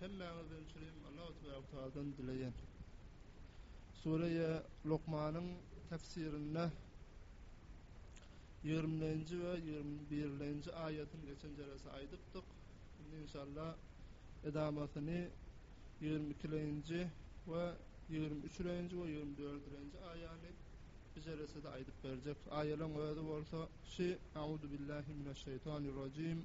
Hemmäňizden çürim Allahu Tebaraka ve Teala'dan dileýän. Sure-i Lokmanyň tefsirinde 20-nji ve 21-nji aýatyň geçen jeresi aýdypdyk. Indi inşallah edamasyny 22-nji ve 23-nji ve 24-nji aýany bir jeresede aýdyp berjek. Aýalaryň özi bolsa şi Auzubillahi mineşşeytanirracim.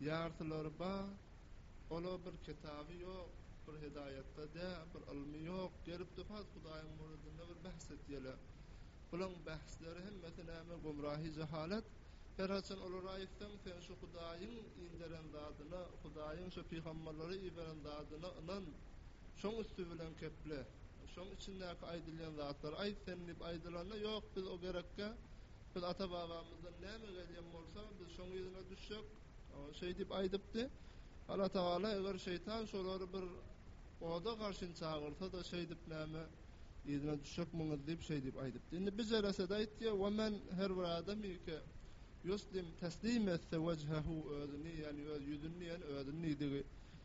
Ýartylary bar. Ola bir kitaby ýok, bir hedaýatda dä, bir ylmy ýok. Gelipdi Fars Hudaýyň muridinde bir bähs etýele. Bulaň bähsleri hemmesi näme gumrahy jahalat. Her haçan olara aýtsaň sen şu Hudaýyň inderen zadyna, Hudaýyň şu pygamberleri iberen zadyna ynan. Şoň üsti bilen keple. Şoň içindäki aýdylýan zatlary aýt sen diýip aýdylanda ýok biz o gerekge. Biz ata-babamyzdan näme gelýän bolsa, biz şoň yzyna düşjek. Şeý diýip aýdypdy. Allatagala eger şeýtan şolary bir oda garşyn çagyrsa-da, şeýdip näme yzyna düşjekmiňiz diýip şeý diýip aýdypdy. Indi bir jeresede aýtýar, Wa men her bir adam ilki ýuslim teslim etse wejhehu özüni ýani öz ýüzüni ýani özüni diýdigi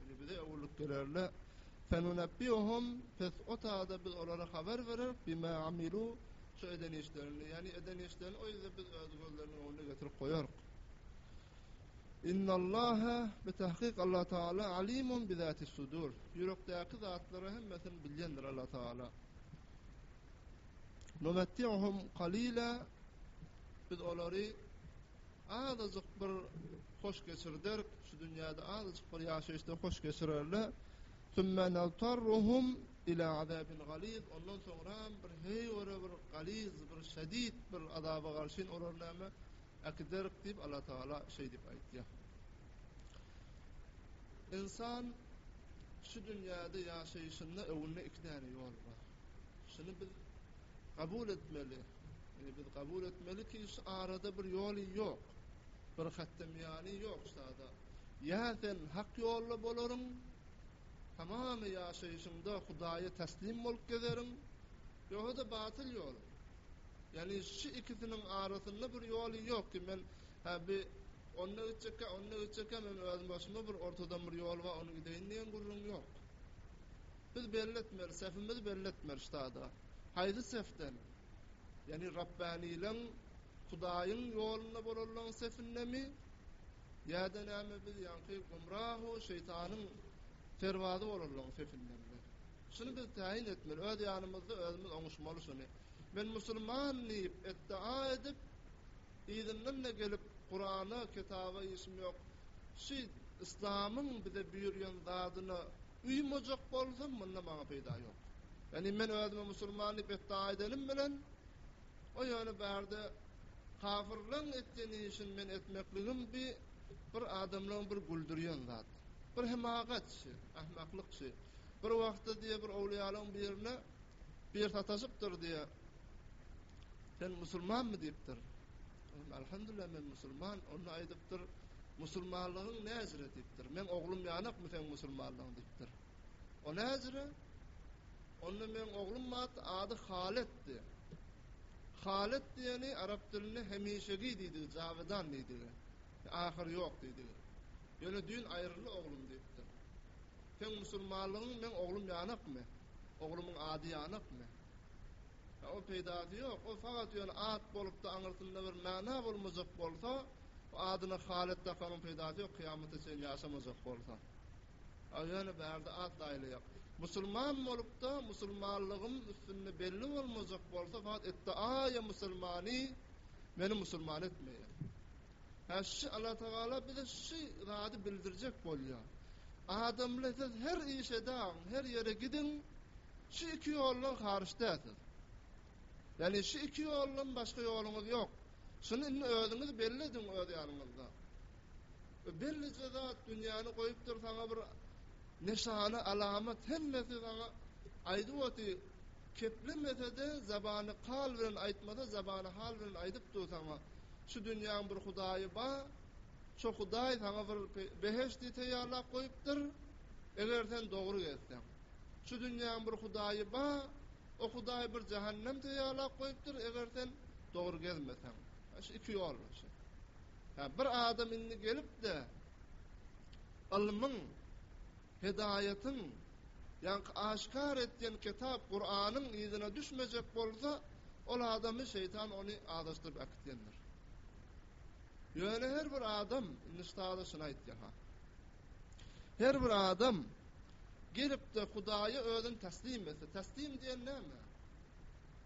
Indi bize öwürlip gelerler. Fenunebbiuhum pes o taýda biz olara habar bereris bima amilu şu eden işlerini, ýagny eden işlerini o ýerde biz öz gözleriniň öňünde getirip goýarys. Innallaha bi tahqiq Allah taala alimun bi zati sudur. Ýürekdäki zatlary hemmesini bilýändir Allah taala. Numattiuhum qalila biz olary azajyk bir hoş geçirderik, şu dünýäde azajyk bir ýaşaýyşda hoş geçirerler. Sümme naltarruhum ila azabin galiz, ondan soňra bir heý ora bir galiz, bir şedid bir azaba garşyn olar näme äkiderik diýip Allah Taala şeý diýip aýtýar. Insan şu dünýäde ýaşaýşynda öňünde iki däne ýol bar. Şuny biz Kabul etmeli. Ýöne biz kabul etmeli ki, şu arada bir ýoly ýok. Bir hatda miýany ýok sada. Ýa sen hak ýolda bolaryň, tamamy ýaşaýşyňda Hudaýa taslim bolup gezeriň, ýogsa-da batyl ýol. Ýani şu ikisiniň arasynda bir ýoly ýok ki, men hä bi onda gitjekkä, onda gitjekkä, men özüm başyma bir ortadan bir ýol bar, ony gideýin diýen gürrüň ýok. Biz belli etmeli, sefimizi belli etmeli ştada. Haýsy sefden? Ýagny Rabbanileň, Hudaýyň ýolunda bolanlaryň sefindemi? Ýa-da näme biz ýaňky gumrah we şeýtanyň serbazy bolanlaryň sefindemi? Şuny biz täýin etmeli, öz ýanymyzda özümiz oňuşmaly şuny. Men musulman diýip etdaa edip, yzyndan-da gelip Kurana, kitaba işim ýok, şu yslamyň bize buýurýan zadyna uýmajak bolsam, munda maňa peýda ýok. Ýagny men özüme musulman diýip iddia edenim bilen, o ýöne bärde kafirleň etýän işini men etmekligim bi bir adamlaň bir güldürýän zat. Bir hemagat şi, ahmaklyk şi. Bir wagtda diýe bir owliýalaň birine bir sataşypdyr diýe. Sen musulmanmy diýipdir. Onda alhamdulillah men musulman, onda aýdypdyr, musulmanlygyň näzire diýipdir. Men oglum ýanakmy seň musulmanlygyň diýipdir. O näzire? Onda men oglum mat ady Haletdi. Halet diýeni arap dilinde hemişegi diýdi, jawydan diýdi. Ahyr ýok diýdi. Ýöne düýn aýryldy oglum diýipdir. Seň musulmanlygyň men oglum ýanakmy? Oglumyň ady ýanakmy? Ýa ol peýdasy ýok, ol sagat ýöne at bolupdy, aňyrsynda bir mana bolmajak bolsa, o adyna Halet dakanyň peýdasy ýok, kyýamata çenli ýaşamajak bolsa. A ýöne bärde at laýlaýak. Musulman bolupda, musulmanlygym üstünde belli bolmajak bolsa, fakat etdaýa musulmany meni musulman etmeýär. Ýa şu Allatagala bize şu zady bildirjek bolýa. Adamly siz her iş edaň, her ýere gidiň, şu iki ýoldan haryç dälsiz. Ýani şu iki ýoldan başga ýoluňyz ýok. Şuny indi özüňiz belli ediň öz ýanyňyzda. Bellije zat dünýäni goýupdyr saňa bir neşana alamat hemmesi saňa aýdyp otyr. Keplemese-de, zabany kal bilen aýtmasa, zabany hal bilen aýdyp dur saňa. Şu dünýäň bir hudaýy ba, şo hudaý saňa bir beheshti teýýarlap goýupdyr, eger sen dogry gezseň. Şu dünýäň bir hudaýy ba, o hudaý bir jahannem teýýarlap goýupdyr, eger sen dogry gezmeseň. Hä, şu iki ýol bar şu. Hä, bir adam indi gelip-de, ylmyň Hedaýatyň, ýaňky aşkar etýän kitap Kuranyň yzyna düşmejek bolsa, ol adamy şeýtan ony azaşdyryp äkitýändir. Ýöne her bir adam, indi ştada şuny aýtýar ha. Her bir adam gelipde Hudaýa özüni teslim etse, teslim diýen näme?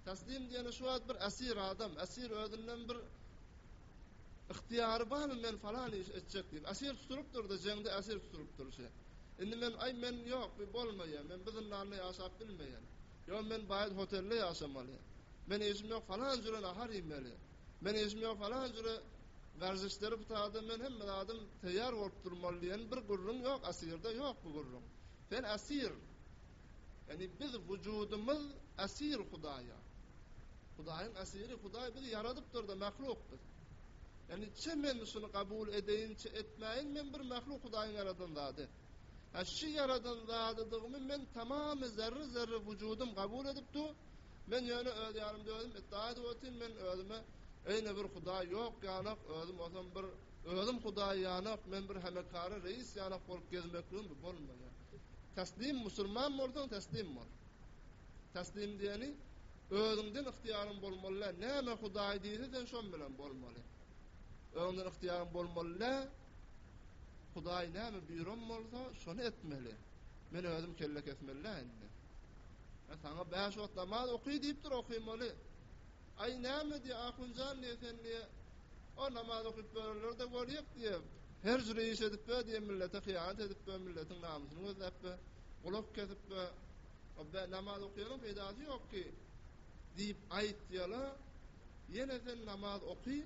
Teslim diýeni şu wagt bir esir adam, esir özünden bir Ygtyýary barmy men falan iş etjek diýip. Esir tutulypdyr-da, jeňde esir tutulypdyr şe. Indi men, aý, men ýok, bi bolmaýa, men bi zyndanda ýaşap bilmeýän. Ýok, men baý hotelde ýaşamaly. Men işim ýok, falan jüre nahar iýmeli. Men işim ýok, falan jüre werziçleri butada men hemme zadym teýýar bolup durmaly diýen bir gürrüň ýok esirde, ýok bu gürrüň. Sen esir. Ýagny biz wujudymyz esir Hudaýa. Hudaýyň esiri Hudaý bizi ýaradypdyr-da mahluk biz. Ýagny çe men şuny kabul edeýin çe etmäýin men bir mahluk Hudaýyň ýaradan zady. Ha şu ýaradan zadydygymy men tamamy zerri zerri wujudym kabul edip du. Men ýöne öz ýanymda özüm iddia edip otyryn men özüme eýne bir Hudaý ýok ýanak özüm bolsam bir özüm Hudaý ýanak men bir hemekara reýis ýanak bolup gezmekligim bolmaýar. Teslim musulman bolsaň teslim bol. Teslim diýeni özüňden ygtyýaryň bolmaly däl. Näme Hudaý diýse sen şon bilen bolmaly. Özüňden ygtyýaryň bolmaly däl. Hudaý näme buýran bolsa şony etmeli. Men özüm kelle kesmeli däl indi. Saňa bäş wagt namaz oky diýipdir okymaly. Aý näme diýýär, ahunjan diýýär, sen diýýär, o namaz okyp berenlerde görýek diýýär, her jüri iş edip be diýýär, millete hyýanat edip be, milletiň namysyny gözläp be, gulak kesip be, o be namaz okýanyň peýdasy ýok ki diýip aýt diýýärler, ýene sen namaz oky,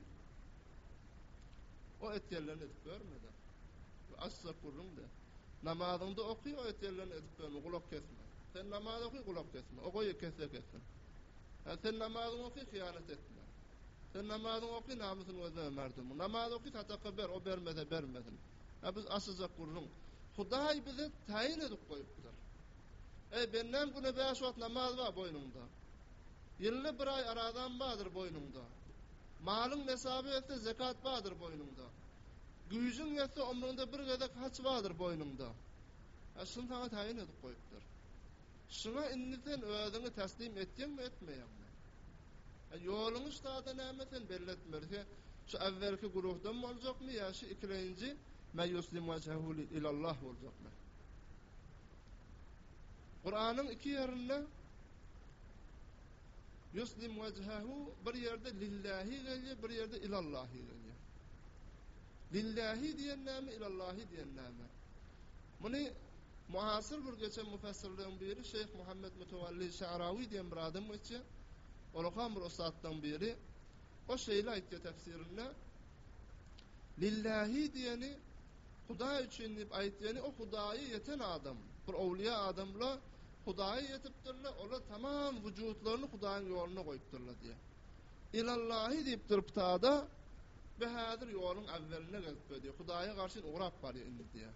o etýänlerini edip berme de, asjak gürrüň de, namazyňda oky, o etýänlerini edip berme, gulak kesme, sen namaz oky, gulak kesme, o goýy kesse kessin. Hä, sen namazyňy oky, hyýanat etme. Sen namazyňy oky, namysyny gözleme, merdumuň. Namaz oky, sadaka ber, o bermese bermesin. Hä, biz açyja gürrüň. Hudaý bize taýyn edip goýupdyr. Eý, bendäm, güne bäş wagt namaz bar boýnuňda. Ýylda bir aý arazam bardyr boýnuňda. Malyň nesaby ýetse, zekat bardyr boýnuňda. Güýjüň ýetse, ömrüňde bir gezek haç bardyr boýnuňda. Hä, şuny saňa taýyn edip goýupdyr. Şuňa indi sen özüňi täslim etýäňmi, etmeýäňmi? He, ýoluňy ştada näme sen belli etmeli. He, şu äwwelki guruhdan boljakmy ýa şu ikilenji Men ýuslim wejhehu li ilallah boljakmy? Kuranyň iki ýerinde ýuslim wejhehu bir ýerde lillahi gelýär, bir ýerde ilallahi gelýär. Lillahi diýen näme, ilallahi diýen näme? Muny muasyr bir geçen mufassyrlaryň biri Şeýh Muhammet Mutawally Şarawi diýen bir adam geçýär. Olakan bir ussatlaryň biri. O şeýle aýtýar tefsirinde, Lillahi diýeni Hudaý üçin diýip aýtýany o Hudaýa ýeten adam. Bir owliýa adamla Hudaýa ýetipdirler, olar tamam wujudlaryny Hudaýyň ýolunda goýupdyrlar diýýär. Ilallahi diýip durup tada, bu häzir ýoluň äwweline gelip geldi. Hudaýa garşyn ugrap barýar indi diýýär.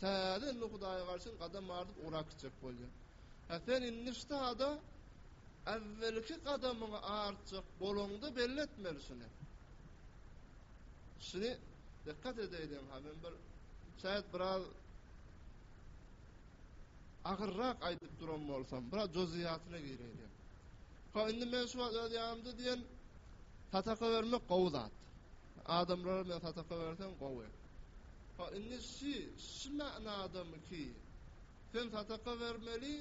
Täze indi Hudaýa garşyn gadam ardyp ugrap gitjek bolýar. Hä sen indi şu tada äwwelki gadamyňy artjak bolaňda belli etmeli şuny. Şuny dikkat edeýin ha men bir şäýet biraz agyrrak aýdyp duran bolsam, biraz joziýatyna gireýin. Hä indi men şu wagt öz ýanymda diýen sadaka bermek gowy zat. Adamlara men sadaka berseň gowy. Hä indi şu şu manadamy ki sen sadaka bermeli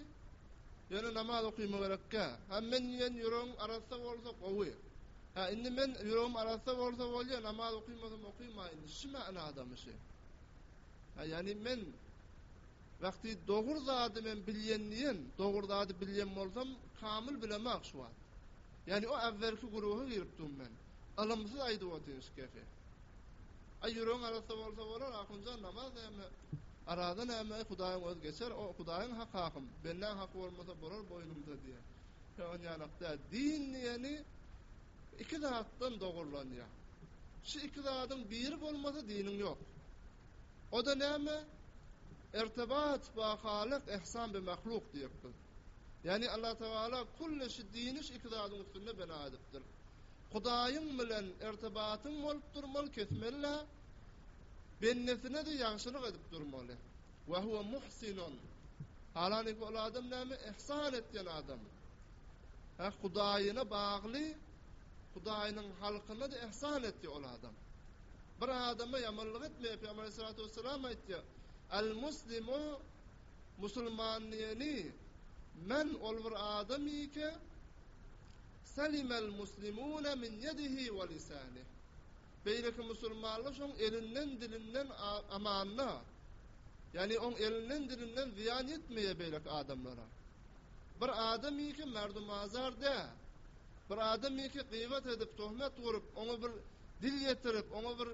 ýöne namaz okuyma gerekkä. Hä men diýen ýüregim arassa bolsa gowy. Hä indi men ýüregim arassa bolsa bolýa namaz okuymasam okuýmaýyn şu manadamy şu. Hä ýani men Wagty dogry zady men bilýän diýen, dogry zady bilýän bolsam, kamyl bilemok şu wagt. Ýagny o äwwelki guruha giripdim men. Ylymsyz aýdyp otyrys gepi. Aý ýüregiň arassa bolsa bolar, ahunjan namaz näme, araza näme, aý Hudaýyň özi geçer, o Hudaýyň haky ahym, bennaň haky bolmasa bolar boýnumda diýen. Ýok on ýalak däl. Din diýeni iki zatdan dogurlanýar. Şu iki zadyň biri bolmasa diniň ýok. O-da näme? Irtibat ba halyk ihsan bi mahluk diýipdir. Ýagny Allah Tagala kulli şi diniş iki zadyň üstünde bina edipdir. Hudaýyň bilen irtibatyň bolup durmaly, kesmella, bendesine-de ýagşylyk edip durmaly. Wa huwa muhsinun. Halanyk ol adam näme? Ihsan etýän adam. Hä, Hudaýyna bagly, Hudaýynyň halkyna-da yhsan etdi ol adam. Bir adama ýamanlyk etmeýär, Pygamber Aleyhissalatu Vesselam aýtýar, Al-Muslimu musulman diýeni, men ol bir adam ike, Salimel muslimuna min yedihi ve lisani. Beýleki musulmanlar şoň elinden dilinden amanda. Ýani oň elinden dilinden zyýan ýetmeýär beýleki adamlara. Bir adam ike merdum azar dä. Bir adam ýeke gybat edip, töhmet gurup, oňa bir dil ýetirip, oňa bir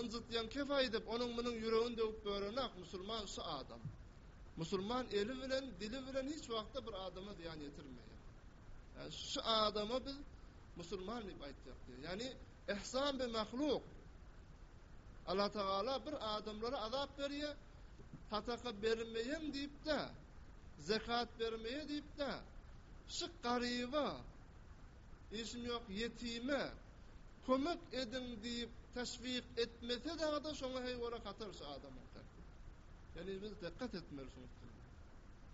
ynjytýan kep aýdyp, onuň-munuň ýüregini döwüp börenok, musulman şu adam. Musulman eli bilen, dili bilen hiç wagtda bir adama zyýan ýetirmeýär. Ýagny şu adama biz musulman diýip aýtjak diýýär. Ýagny ihsan bi mahluk. Allatagala bir adamlara azap berýär, sadaka bermeýän diýip däl. Zekat bermeye diýip-de, şu garyba, işim ýok, ýetime kömek ediň diýip teşwik etmese dagda şoňa heý ora hatar şu adamyň tertibi. Ýani biz dekgat etmeli şuň üstüne.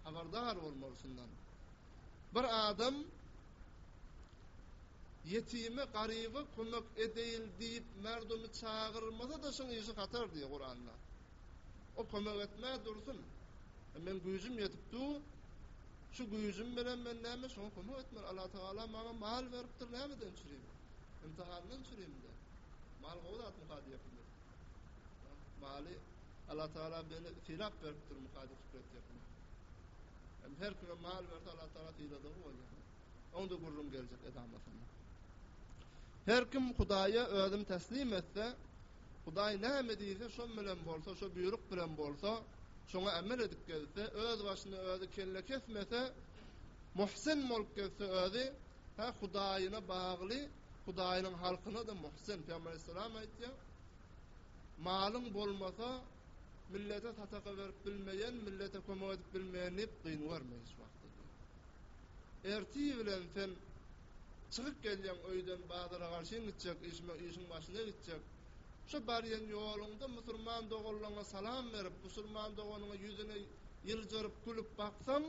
Habardar bolmaly şundan. Bir adam ýetime, garyba kömek edeýil diýip merdumi çagyrmasa-da şuň işi hatar diýýär Kuranda. O kömek etmä dursun. Men güýjüm ýetip dur. Şu güýjüm bilen men näme şoňa kömek etmeli. Allah Tagala maňa mal beripdir, nämeden çürim? Ymtahandan çürim-de. Mal gowy zatmy ka diýipdir. Maly Allah Tagala beli sylap beripdirmi ka diýip pikir etjekmi? Hem her kime mal berse Allah Tagala syladygy bolýar. Onda gürrüň geljek edamasyna. Her kim Hudaýa özüni teslim etse, Hudaý näme diýse, şon bilen bolsa, şo buýruk bilen bolsa, şoňa amel edip gezse, öz başyna özi kelle kesmese, muhsin bolup gezse özi, hä, Hudaýyna bagly, Hudaýynyň halkyna-da muhsin. Pygamber aleyhisselam aýtýar, Malyň bolmasa, millete sataka berip bilmeýän, millete kömek edip bilmeýän diýip gyn görme hiç wagtda diýýär. Ertir bilen sen Çykyp gelýäň öýden bazara garşyn gitjek işme işiň başyna gitjek. Şu barýan ýoluňda musurman doganlaryňa salam berip, musurman doganyňa ýüzüne ýylgyryp gülüp baksaň,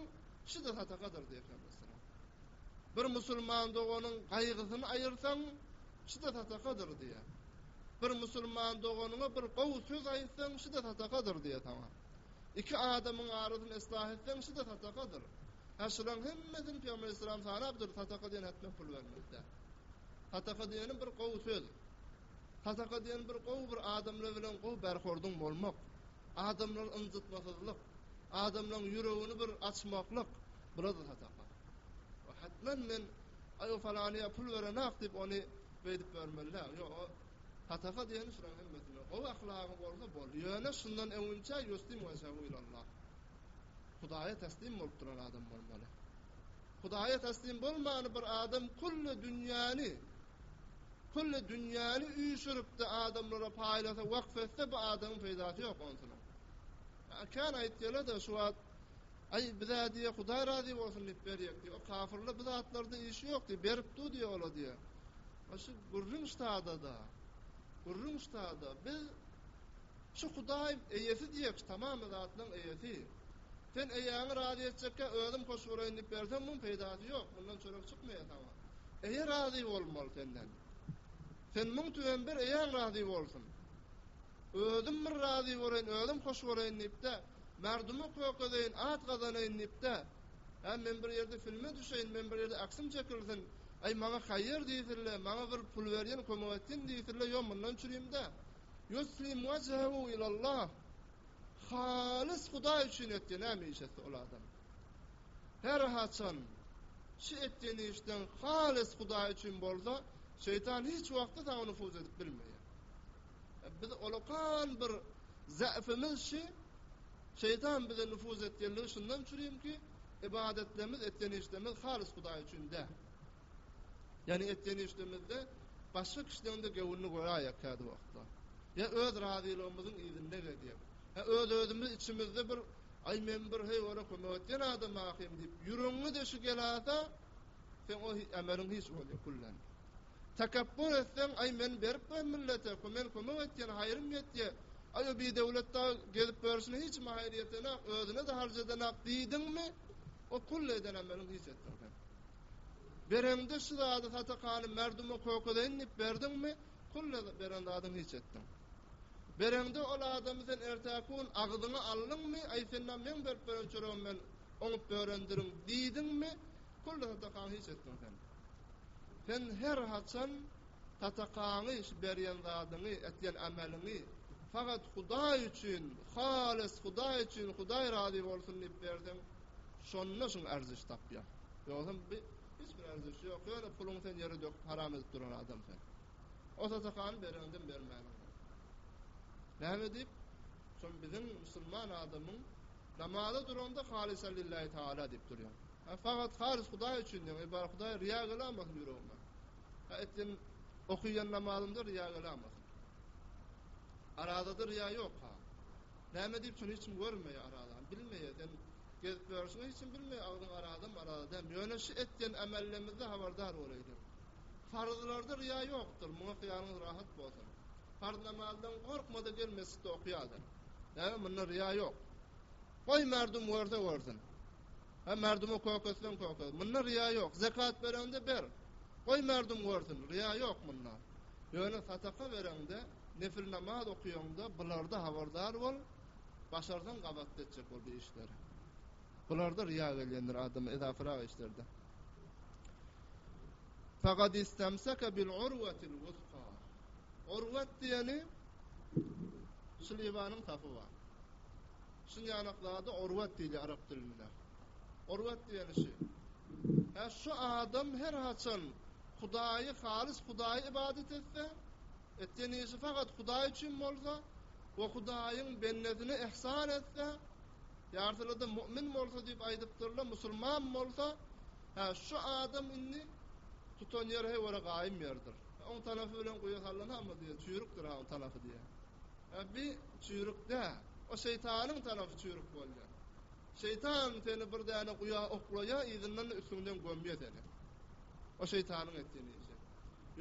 şuda sadakadyr diýersiň meselem. Bir musulman doganyň gaýgysyny aýyrsaň, şuda sadakadyr diýer. Bir musulman doganyňa bir gowy söz aýtsaň, şuda sadakadyr diýer saňa. Iki adamyň arasyny yslah etseň, şu-da sadakadyr. Hä, şularyň hemmesini Pygamber aleyhisselam sanap dur, sadaka diýen ätme pul bermek däl. Sadaka diýenim bir gowy söz. Sadaka diýen bir gowy bir adamlar bilen gowy berhorduň bolmak, adamlary ynjytmasyzlyk, adamlaryň ýüregini bir açmaklyk, bular sadaka. Hatman men aýo falanyýa pul berenak diýip ony beýdip bermeli däl. Ýok, Pataka diýeni şulaň hemmesine gowy ahlagy bolsa boldy. Ýöne şundan öňünçä Ýustim Gonşagu ilallah. Hudaýa teslim bolup duran adam bolmaly. Hudaýa teslim bolman bir adam kulli dünýäni kulli dünýäni üýşüripdi adamlara paýlasa waqf etse bu adamyň peýdasy ýok onsynyň. Kän aýtýarlar-da şu wagt Aý, biz-ä diýýär, Hudaý razy bolsun diýip berýäk diýýär. O kafirler bu zatlarda işi ýok diýýär, berip dur diýýär ola diýýär. Aý, şu gürrüň ştada-da. Gürrüň ştada. Biz şu Hudaý eýesi diýýäk, tamam zatlaryň eýesi. Sen eýäňi razy etjekkä özüm hoş bolaýyn diýip berseň, muň peýdasy ýok, mundan çörek çykmaýar saňa. Eýe razy bolmaly senden. Sen muň tüwin ber, eýäň razy bolsun. Özüm bir razy boleýin, özüm hoş boleýin diýip-de, merduma kök edeýin, at gazanaýyn diýip-de, hä, men bir ýerde filme düşeýin, men bir ýerde aksim çekilsin, aý, maňa haýyr diýsin-le, maňa bir pul berýän, kömek etsin diýsin-le, ýok, mundan çürim-de. Ýuslim wejhehu ilallah. Halys Hudaý üçin etdi, näme iş etse ol adam. Her haçan şu etdiýin işleň halys Hudaý üçin bolsa, şeýtan hiç wagtda saňa nufuz edip bilmeýär. Biz olakal bir zäfimiz şi, şeýtan bize nüfuz etýänligi şundan çürim ki, ibadetlerimiz, etýän işlerimiz halys Hudaý üçin däl. Ýani etýän işlerimizde başga kişilerde göwnüni göräýek kädi wagtlar. Ýa öz razylygymyzyň yzynda gezýek. Ha öz özümiz içimizde bir aý men bir heý ora kömek etýän adam ahym diýip ýüregiňize şu gelasa sen o ameliň hiç bolýar kullan. Takabbur etseň, aý men berip goýan millete, ku men kömek etýän, haýrym ýetýä, aý o bidöwlet dagy gezip görşüne hiçime haýry ýetenak, özüne-de harç edenak diýdiňmi, o kull eden ameliň hiç etdirgen. Bereňde şu zady sadakany merduma kökezeýin diýip berdiňmi, kull beren zadyň hiç etdiň. Bereňde ol adamy sen ertäki gün agzyňa aldyňmy, aý sen näme meň berip beren çöregim men oňup börendirin diýdiňmi, Kulla takaň hiç etdiň sen. Sen her haçan tatakaňy şu berýän zadyňy etýän ameliňi fakat Hudaý üçin halys Hudaý üçin Hudaý razy bolsun diýip berseň şonda şuň arzyş tapýar. Ýogsam bi hiç bir arzyş ýok. Ýöne puluň sen ýere dök haram edip duran adam sen. O tatakany bereňden bermäň. Näme diýip? Şol biziň musulman adamyň namaza duranda halys lillahi taala diýip durýar. Ha fakat halis Hudaý üçin diýen, eý bar Hudaý riýa gelamasyn ýüregiňe. Ha etdiň okyýan namazynda riýa gelamasyn. Arazada riýa ýok ha. Näme diýip şony hiç kim görmeýär arazany, bilmeýär. Sen gezip ýörşüň hiç kim bilmeýär agzyň araza mı araza däl mi. Ýöne şu etýän amellerimizde habardar bolaýlyň. Farzlarda riýa ýokdur, muňa hyýalyňyz rahat bolsun. Farz namazdan gorkmada gel mesjitde okyýalyň. Näme munda riýa ýok. Goý merdum görse görsün. Ha merduma kökesden köke. Munda riýa ýok. Zekat bereňde ber. Goý merdum görsün. Riýa ýok munda. Ýöne sadaka bereňde, nefil namaz okaýaňda bularda habardar bol. Başarsaň gabatda etjek bol bu işleri. Bularda riýa gelýändir adama edafyrak işlerde. Faqad istamsaka bil urwatil wusqa. Urwat diýeni Şuleýmanyň tapy bar. Şu ýanak zada orwat diýilýär arap dilinde. Orwat diýeni şi. Hä şu adam her haçan Hudaýy halys Hudaýy ybadat etse, etýän işi fakat Hudaý üçin bolsa we Hudaýyň bendesine ihsan etse, ýartylada mu'min bolsa diýip aýdypdyrlar, musulman bolsa, hä şu adam indi tutan ýeri he wara gaýym ýerdir. Oň tanafy bilen guýa sallanamy diýýär, çüýrükdir ha oň tanafy diýýär. Hä bi çüýrük dä. O şeýtanyň tarapy çüýrük bolýar. Şeýtan seni bir däne guýa oklaýar, yzyndan-da üstüňden gömýär seni. O şeýtanyň etýän işi.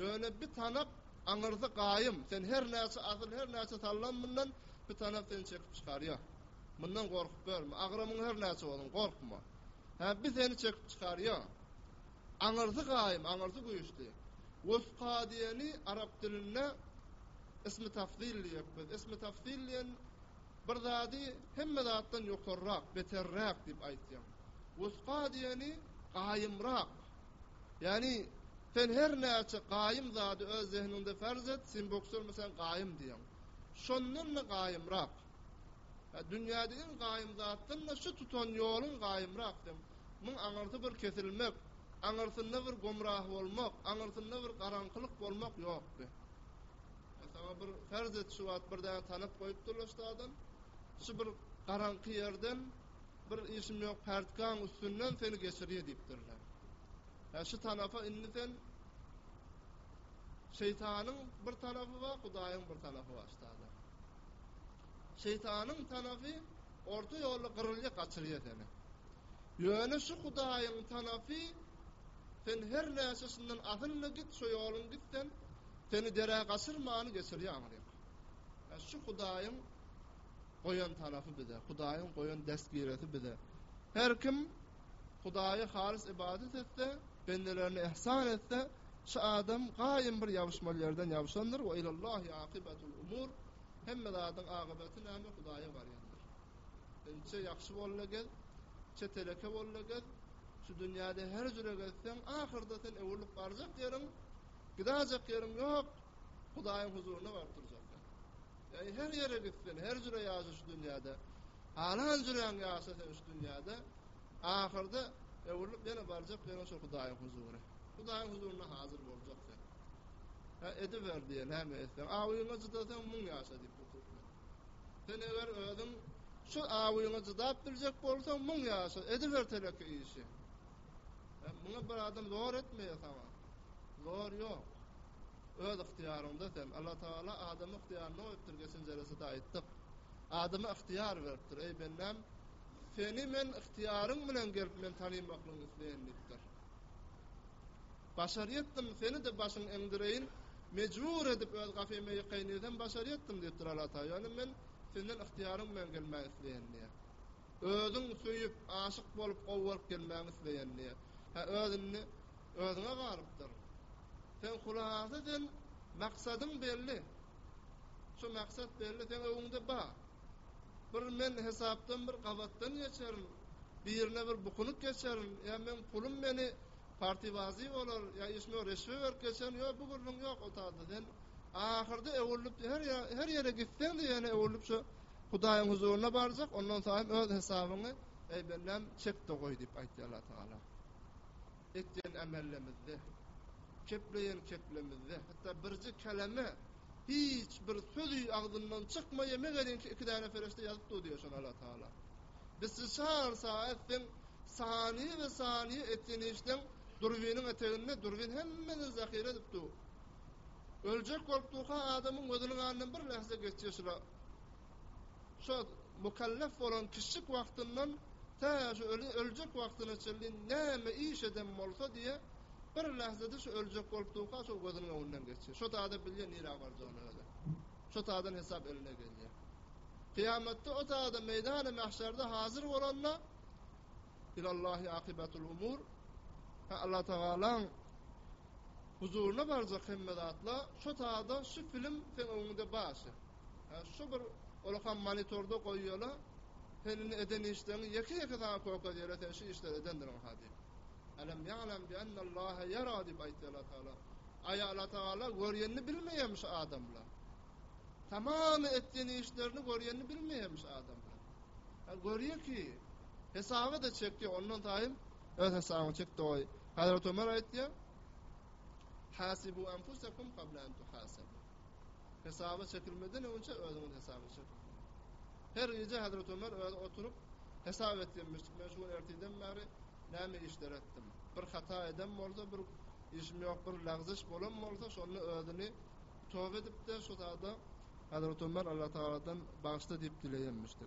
Ýöne bir tanap aňyrsy gaýym, sen her näçe asyl, her näçe sallan mundan, bir tanap seni çekip çykarýar. Mundan gorkup görme, agramyň her näçe bolsun, gorkma. Hä, bir seni çekip çykarýar. Aňyrsy gaýym, aňyrsy güýçli. Wesf kadyýeni arap dilinde ismi tafzil diýip biz. Ismi tafzil diýen bir zady hemme zatdan ýokarrak, beterräk diýip aýtýan. Wesf kadyýeni gaýymrak. Ýani sen her näçe gaýym zady öz zehniňde ferz et, sen bokser mi sen gaýym diýen. Şondan-da gaýymrak. Dünýäde iň gaýym zatdan-da şu tutan ýoluň gaýymrak diýip, muň aňyrsy bir kesilmek, aňyrsynda bir gomrah bolmak, aňyrsynda bir garaňkylyk bolmak ýokdy. Saňa bir ferz et, şu wagt bir däne talap goýupdyrlar ustadan, şu bir garaňky ýerden, bir işim ýok pärtgaň üstünden seni geçirýär diýipdirler. Hä, şu talapa indi sen Şeýtanyň bir talapy bar, Hudaýyň bir talapy bar ustadan. Şeýtanyň tanapy orta ýolda gyrylýar, gaçyrýar seni. Ýöne şu Hudaýyň tanapy sen her näçe şundan asylly git, şu ýoluň git sen, seni derä gaçyrman geçirýär aňryk. Ýa şu Hudaýyň goýan tanapy bize, Hudaýyň goýan dästgiresi bize. Her kim Hudaýa halys ybadat etse, bendelerine ihsan etse, şu adam gaýym bir ýabyşmaly ýerden ýabyşandyr we ilallahi akybatul umur. Hemme zadyň agybaty näme Hudaýa barýandyr. Inçe ýagşy bolda gez, çe teleke bolda gez. Şu dünýäde her jüre gezseň, ahyrda sen öwrülip barjak ýeriň, gidajak ýeriň ýok. Hudaýyň huzuryna baryp durjaksyň. Ýagny her ýere gitsen, her jüre ýaşa şu dünýäde. Halan jüräň ýaşa sen şu dünýäde. Ahyrda öwrülip ýene barjak ýene şu Hudaýyň huzury. Hudaýyň huzurynda hazır boljak sen. Ha edi ber diýe näme etseň. Awyňa jydasaň muň ýaşa diýip tutuplar. Sen eger özüň şu awyňa jydap biljek bolsaň muň ýaşa edi ber teleke işi. Hem muňa bir adam zor etmeýär saňa. Zor ýok. Öz ygtyýaryňda sen. Allah Taala adamy ygtyýarynda goýupdyr, geçen jelesede aýtdyk. Adama ygtyýar beripdir. Eý bendäm, seni men ygtyýaryň bilen gelip men tanymaklygyny isleýän diýipdir. Başar ýetdim, seni de başyň eňdireýin, mejbur edip öz gafyma ýykaýyn diýsem başar ýetdim diýipdir Allah Taala. Ýöne men senden ygtyýaryň bilen gelmäni isleýän diýýär. Özüň söýüp, aşyk bolup gowy bolup gelmäň isleýänini. Hä öz indi özüňe galypdyr. Sen hulasa sen maksadyň belli. Şu maksat belli seň öňüňde bar. Bir men hesapdan bir gabatdan geçerin, birine bir bukunyk geçerin, ýa meň pulum meni partibazi bolar, ýa işime reşwe berip geçerin, ýok bu gürrüň ýok o taýda sen ahyrda öwrülip her ýere gitseň-de ýene öwrülip şu Hudaýyň huzuryna barjak, ondan soň hem öz hesabyňy eý bendäm çepde goý diýip aýtýar Allah Taala. Etýän emellemizde, kepleýän keplemizde, hatda birje keleme hiç bir sözi agzyndan çykmaýa meger ki iki däne ferişte ýazyp dur diýýär şon Allah Taala. Biz şar saat sen saniýe we saniýe etýän işden durwiniň eteginde durwin hemmeni zahir edip dur. Öljek bolup durka adamyň gözüniň aňyndan bir lahza geçýär şula Şo mukellef bolan kiçijik wagtyndan tä şo öljek wagtyna çenli näme iş eden bolsa diýe bir lahzada şo öljek bolup durka şo gözüniň öňünden geçýär. Şo tada bilýär nirä barjagyny özi. Şo tadan hesap eline gelýär. Kyýamatda o tada meýdany mahşerde hazir bolanda Ilallahi akibatul umur. Ha Allah tagalaň Huzuryna barjak hemme zatla şo sada şu film seň öňüňde başy. Hä şo bir olakam monitorda goýýala sen indi eden işleriň ýeke ýeke sana kökez ýere sen şu işleri edendiriň ha diýip. Elem ýa'lem bi ennallaha ýara diýip aýtýa Allah taala. Aý Allah taala görýänini bilmeýärmi şu adamlar. Tamamy etýän işlerini görýänini bilmeýärmi şu adamlar. Hä görýä ki hesaba da çekýä ondan taýyn öz hesabyny çek doý. Hazrat Omar aýtýar, Hasibu anfusakum qabla an tuhasabu. Hesaba çekilmeden öňçe özüňiz hesaba çekiň. Her gije Hazrat Ömer öz oturyp hesap etýänmişdik. Men şu gün erteden bäri näme işler etdim? Bir hata eden bolsa, bir işim ýok, bir lagzyş bolan bolsa, şonda özüni toba edipdi, şu zada Hazrat Ömer Allah Tagaladan bagşyda diýip dileýänmişdi.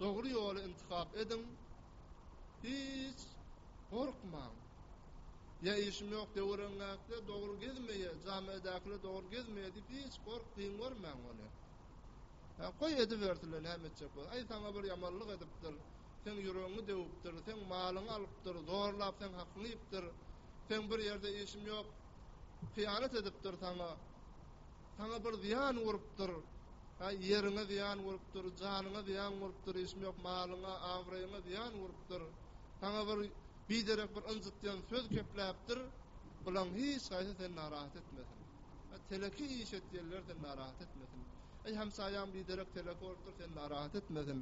Dogry ýoly intihap ediň, hiç gorkmaň. Ýa işim ýok döwüreňňäkle dogry gezmeýe, jamiedäkile dogry gezmeýe diýip hiç gork kyn görmäň ony. Hä, goý edibersinler näme etjek bolsa. Aý saňa bir ýamanlyk edipdir, seň ýüregiňi döwüpdir, seň malyňy alypdyr, zorlap seň hakyňy iýipdir, seň bir ýerde işim ýok hyýanat edipdir saňa. Saňa bir zyýan urupdyr, a ýeriňe zyýan urupdyr, janyňa zyýan urupdyr, işim ýok, malyňa, abraýyňa zyýan urupdyr, saňa bir biderek bir ynjytýan söz kepläpdir, bulaň hiç haýsy seni narahat etmesin. A teleki iş etýänler seni narahat etmesin. Eý, hemsaýaň biderek teleki bolupdyr, seni narahat etmesin.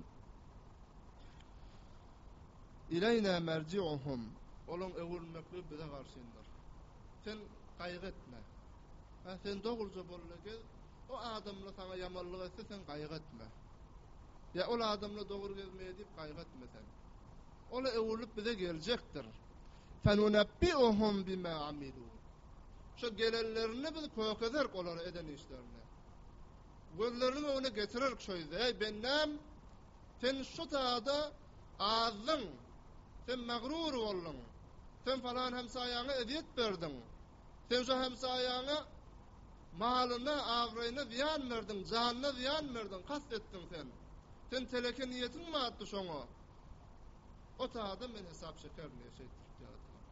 İleýne merji'uhum. Olaň öwrülmekligi bize garşyndyr. Sen gaýgy etme. Hä, sen dogruja boluna gez. O adamla saňa ýamanlyk etse, sen gaýgy etme. Ýa ol adamla dogry gezmeli diýip gaýgy etme sen. Ol öwrülip bize geljekdir. Fenunabbiuhum bima amilu. Şu gelenlerini biz köke ederik olara eden işlerini. Gözleriniň öňüne getirerik şöýde. Eý bennam, sen şu taýda azdyň. Sen magrur bolduň. Sen falan hemsaýaňa ezýet berdiň. Söwja hemsaýaňa malyna, abraýyna zyýan berdiň, janyna zyýan berdiň, kast etdiň sen. Sen teleke niýetiň bardy şoňa. O taýda men hesap çekerin diýip şeýtdirip ýazypdyr.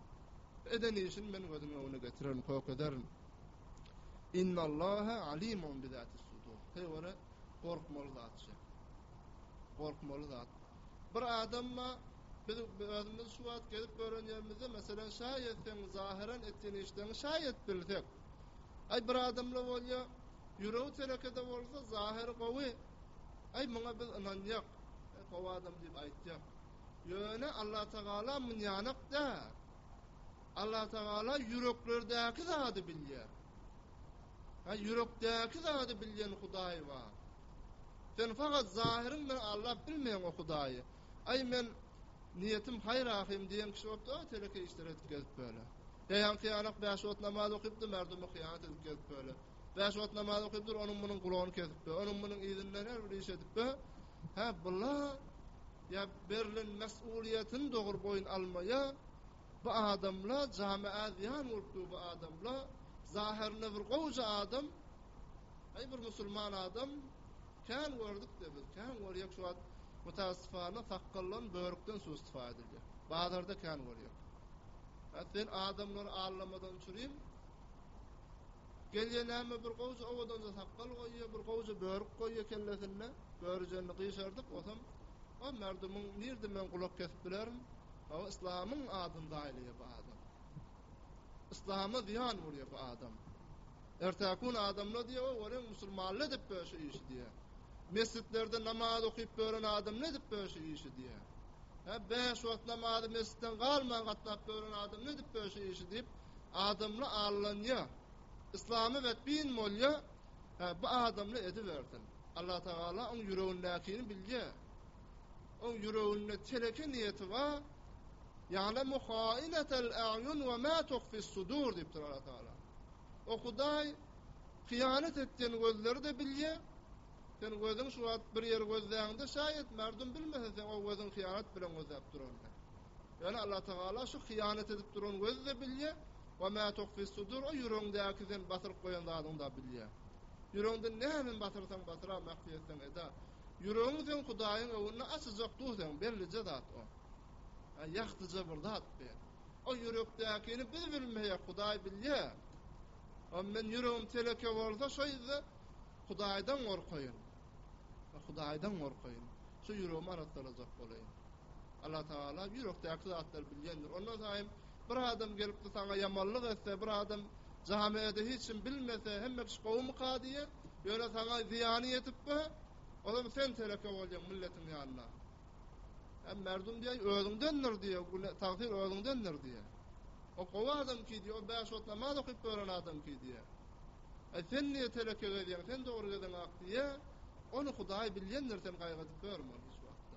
Eden işini men gözüň öňüne getirerin, kök ederin. Innallaha alimun bizatis sudur. Heýwara gorkmaly zatçy. Gorkmaly zatçy. Bir adamma biz özümiz şu wagt gezip gören ýerimizde meselem şaýat seň zahyran etýän işleriňi şaýat bilsek. Aý bir adamla bolýa ýüregi telekede bolsa zahyry gowy. Aý muňa biz ynanýak. Aý gowy adam diýip aýtýak. Ýöne Allah Tagala munýanak däl. Allah Tagala ýüreklerdäki zady bilýär. Aý, ýürekdäki zady bilýän Hudaý bar. Sen fakat zahyryň bilen aňlap bilmeýäň o Hudaýy. Aý, men niýetim haý rahym diýen kişi bolup da teleke işleri edip gezip böle. Heýan syýanak bäş wagt namaz okypdy, merduma hyýanat edip gezip böle. Bäş wagt namaz okypdyr, onuň munuň gulagyny kesip be, onuň munuň yzyndan her bir iş edip be. Hä, bular ýa berlen mes'ulyýetini dogry boýun almaýar, Bu adamla jamyä zyýan bolup dur bu adamla zahyrynda bir gowja adam aý bir musulman adam kän gördük de biz kän görýek şu wagt mutasyfana sakgallan börükden suw istifa edildi bazarda kän görýek sen adamlar allamadan çürüyim gelýän näme bir gowja owadan sakkal goýýa bir gowja börük goýýa kellesinde Böwrüjenini gyşardyp, osam, O merdumuň nirde men gulak kesip bilerin? Hawa, yslamyň adyny zaýalaýar bu adam. Yslama zyýan urýar bu adam. Erteki gün adamlar diýýär, O, göreň, musulman edip bö şu işi diýýär. Mesjitlerde namaz okyp bören adam ne edip bö şu işi diýýär. Hä, bäş wagt namazy mesjitden galman gatlap bören adam ne edip bö şu işi diýip, adamlar allanýar. Yslama bet bin bolýar. Hä, bu adamla edibersin. Allatagala oň ýüregindäkini bilýär. Oň ýüreginde teleke niýeti bar. Ýa'lemu hainatal a'yun we ma tuhfis sudur diýipdir Allatagala. O Hudaý hyýanat etýän gözleri-de bilýär. Sen gözüň şu wagt bir ýeri gözläňde şaýat merdum bilmesin sen o gözüň hyýanat bilen gözläp duranyny. Ýöne Allah Tagala şu hyýanat edip duran göz-de bilýä, we ma tuhfis sudur, o ýüregiňdäki sen basyryp goýan zadyň-da bilýä. Ýüregiňde näme basyrsaň basyra, mahvi etseň eda. Ýüregiň sen Hudaýyň öňünde açyjak dur sen, bellije zat o. Ýa ýagtyja bir zat bi. O ýürekdäkini biz bilmeýäk, Hudaý bilýä. Ol men ýüregim teleke bolsa şo ýerde Hudaýdan gorkaýyn. Hudaýdan gorkaýyn. Şu ýüregimi arassalajak bolaýyn. Allah Taala ýürekdäki zatlary bilýändir. Ondan saýyn bir adam gelip saňa ýamanlyk etse, bir adam jamyýete hiç kim bilmese, hemme kişi gowumyka diýýär. Ýöne saňa zyýany ýetip be, olam sen teleke bolýaň milletiň ýanyna. Hem merdum diýýär, özüňdendir diýýär, bu takdyr özüňdendir diýýär. O gowy adam ki diýýär, o bäş wagt namaz okyp gören adam ki diýýär. E sen niýe teleke gezýäň, sen dogry gezeňak diýýär. Ony Hudaý bilýändir, sen gaýgydyp görme hiç wagtda.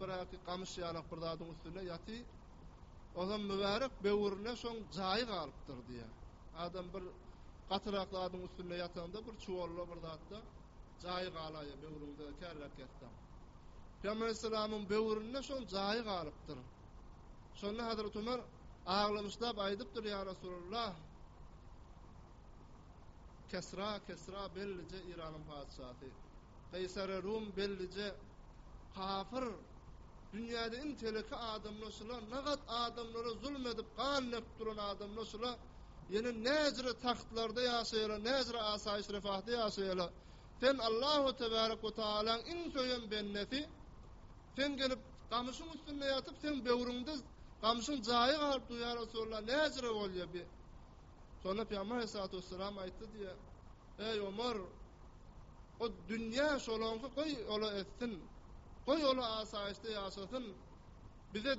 Biraky gamyş ýalak bir zadyň üstünde ýaty. Ozam mübärek böwrüne şoň jaýy galypdyr diýýär. Adam bir gatyrak zadyň üstünde ýatanda bir çuwalla bir zatda jaýy galaýa böwründe kärräk ýatsa. Peygamber Aleyhisselamyň böwründe şoň jaýy galypdyr. Şonda Hazret Ömer aglamyşlap aýdypdyr ýa Resulullah. Kesra, Kesra bellije Iranyň patyşasy. Gaýsary Rum bellije kapyr. Dünýäde iň teleke adamlar şula, nagat adamlara zulum edip gan döküp duran adamlar şula. Ýene näjre tagtlarda ýaşaýarlar, näjre asaýyş refahda ýaşaýarlar. Sen Allahu tebarek we taalaň iň söýen bendesi. Sen gelip gamyşyň üstünde ýatyp, seň böwrüňde gamyşyň jaýy galyp duýýar Resulullah näjre bolýa bi. Şonda Pygamber Aleyhissalatu vesselam aýtdy diýe, Eý Omar, o dünýä şolaňky goý ola etsin, goý ola asaýyşda ýaşasyn, bize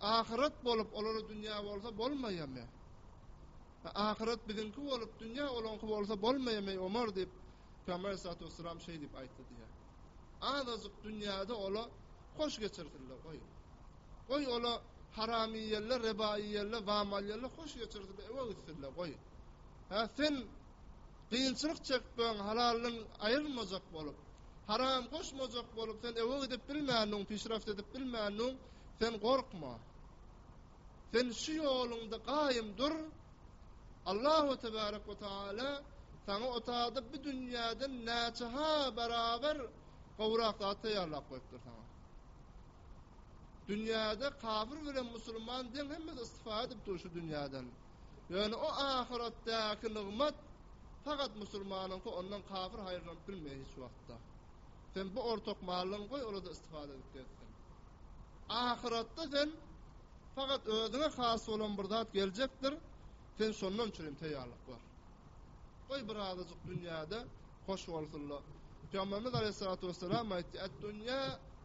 ahyret bolup olara dünýä bolsa bolmaýamy? Ahyret biziňki bolup dünýä olaňky bolsa bolmaýamy Omar diýip, Pygamber Aleyhissalatu vesselam şeý diýip aýtdy diýe. Azajyk dünýäde ola hoş geçirsinler goý. Goý ola Haram iýerler, reba iýerler, zamal iýerler, hoş geçirsizler, ewe gitsizler, goý. Hä, sen kynçylyk çekmeň, halaldan aýrylmajak bolup, haram goşmajak bolup, sen ewe gidip bilmändiň, pişraft edip bilmändiň, sen gorkma. Sen şu ýoluňda gaýym dur. Allahu tebarek we taala saňa otagda bu dünýäden näçe ha beraber gowrak zat taýýarlap goýupdyr saňa. Dünýäde kafir bilen musulman deň hemmesi istifade edip dur şu dünýäden. Ýöne o ahyretdäki nygmat fakat musulmanyňky ondan kafir haýyrlanyp bilmeýär hiç wagtda. Sen bu ortak mallygyňy goý olada istifade edip gezsin. Ahyretde sen fakat özüňe has bolan bir zat geljekdir. Sen şondan üçin taýýarlyk gör. Goý bir azajyk dünýäde hoş bolsunlar. Peygamberimiz aleyhissalatu vesselam aýtdy: "Et-dünýä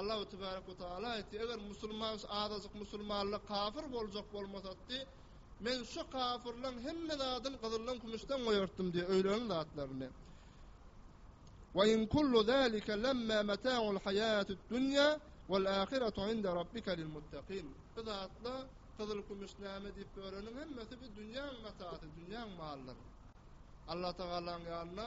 Allahu tebarek we taala aýtdy, Eger musulman, azajyk musulmanlar kafir boljak bolmasatdy, Men şu kafirleň hemme zadyny gyzyldan, kümüşden goýartdym diýip öýleriň zatlaryny. Ve in kullu zalika lamma mata'ul hayatud dunya vel ahiretu inde rabbika lil muttaqin. Bu zatla gyzyl kümüş näme diýip öwreniň hemmesi bu dünýäň mataty, dünýäň mallary. Allah tagalaň ýanyna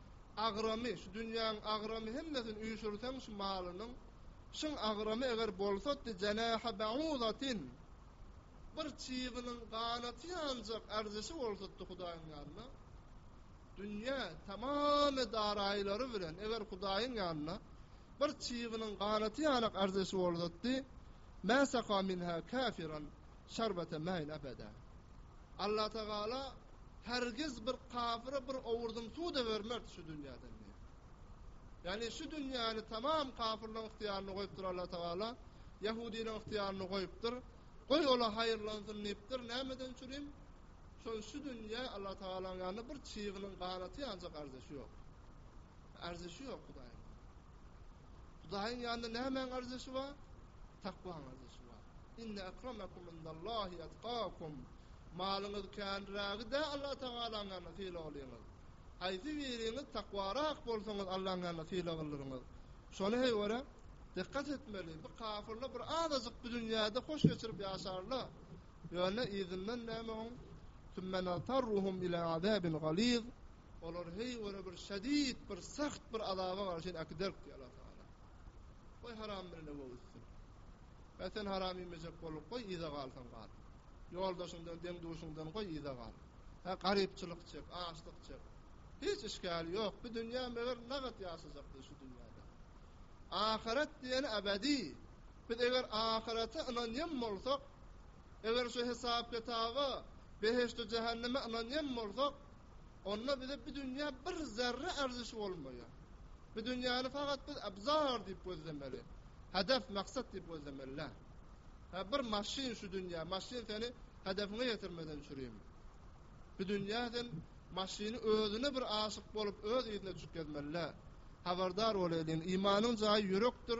agramy, şu dünýäň agramy hemmesini üýşürseň şu malynyň, şyň agramy eger bolsady jenaha ba'udatin, bir çybynyň ganaty ýanjak arzyşy bolsady Hudaýyň ýanynda, dünýä tamamy daraýylary bilen eger Hudaýyň ýanynda bir çybynyň ganaty ýanak arzyşy bolsady, mä saka minhä käfiran, Şerbete meýil äpede. Allatagala hergiz bir kafyra bir owurdym suw-da bermert şu dünýäden diýip. Ýagny şu dünýäni tamam kafyrlaryň ygtyýaryna goýupdyr Allatagala, ýahudileriň ygtyýaryna goýupdyr. Goý ola haýyrlansyn diýipdir. Nämeden çürim? Şol şu dünýä Allatagalaň ýanynda bir çygynyň ganaty ýanjak arzyşy ýok. Arzyşy ýok Hudaýyň. Hudaýyň ýanynda nämäň arzyşy bar? Takwaň arzyşy bar. Inne akramakum indallahi atqakum. Malyňyz känrägi-de Allah Tagalaň ýanynda sylag alyňyz. Haýsy biriňiz takwarak bolsaňyz Allaň ýanynda sylag aldyryňyz. Şony heý görä, dykgat etmeli, bu kafyrlar bir azajyk bu dünýäde hoş geçirip ýaşarlar, ýöne yzyndan näme oň? Sümmenaztarruhum ila azabin galiz. Olar heý görä bir şedid, bir sagt bir azaba garşy äkiderik diýýär Allah Tagala. Goý haram bilen öwüssin. Hä sen haram iýmejek bolduk goý yza galsaň gal. Ýoldaşyňdan deň duşuňdan goý yza gal. Hä garypçylyk çek, açlyk çek. Hiç işgäli ýok. Bu dünýä meger nagat ýaşajak biz şu dünýäde. Ahyret diýen ebedi. Biz eger ahyrete ynanýan bolsak, eger şu hesap-kitaba, beheşde-jähenneme ynanýan bolsak, onda bize bu dünýä bir zerre arzyşy bolmaýar. Bu dünýäni faqat biz abzar diýip gözlemeli. Hedef, maksat diýip gözlemeli. Ha bir maşyn şu dünýä, maşyn seni hedefiňe ýetirmeden çürim. Bu dünýä sen maşyny özüne bir aşyk bolup öz ýüzüne çykýazmeli. Habardar bol eliň, imanyň jaýy ýürekdir.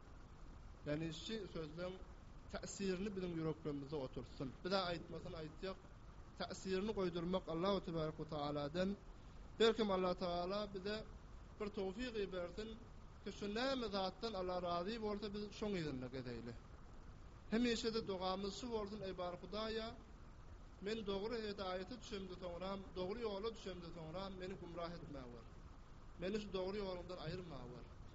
Ýani şi sözleň täsirini biziň ýüreklerimizde otursyn. Bizä aýtmasyn aýtýak. Täsirini goýdurmak Allahu tebaraka we taaladan. Belkim Allah taala bize bir towfik ibersin. Ki şu näme zatdan Allah razy bolsa biz şoň yzynda gezeýli. Hemişede dogamyz şu bolsun eý bar Hudaýa. Men dogry hedaýata düşemde soňra, dogry ýola düşemde soňra meni gumrah etmäwer. Meni şu dogry ýolundan aýyrmawer.